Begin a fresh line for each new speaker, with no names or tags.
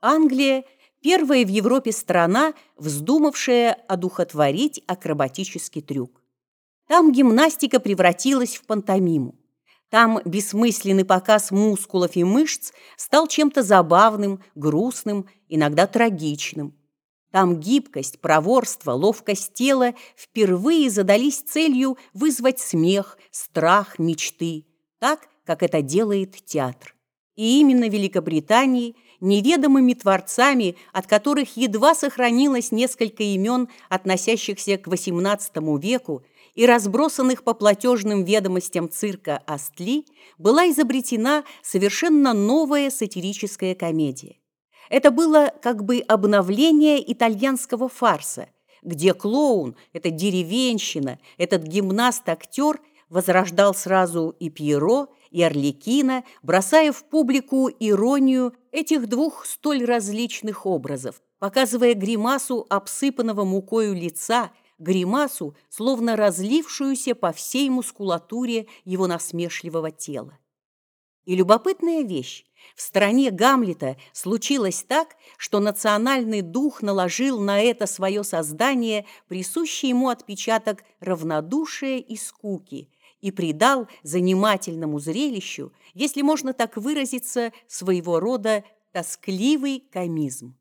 Англия – первая в Европе страна, вздумавшая одухотворить акробатический трюк. Там гимнастика превратилась в пантомиму. Там бессмысленный показ мускулов и мышц стал чем-то забавным, грустным, иногда трагичным. Там гибкость, проворство, ловкость тела впервые задались целью вызвать смех, страх, мечты, так, как это делает театр. И именно Великобритании неведомыми творцами, от которых едва сохранилось несколько имен, относящихся к XVIII веку, и разбросанных по платежным ведомостям цирка Астли, была изобретена совершенно новая сатирическая комедия. Это было как бы обновление итальянского фарса, где клоун, эта деревенщина, этот гимнаст-актер возрождал сразу и Пьеро, и Орликина, бросая в публику иронию этих двух столь различных образов, показывая гримасу обсыпанного мукою лица, гримасу, словно разлившуюся по всей мускулатуре его насмешливого тела. И любопытная вещь. В стране Гамлета случилось так, что национальный дух наложил на это свое создание присущий ему отпечаток равнодушия и скуки и придал занимательному зрелищу, если можно так выразиться, своего рода тоскливый комизм.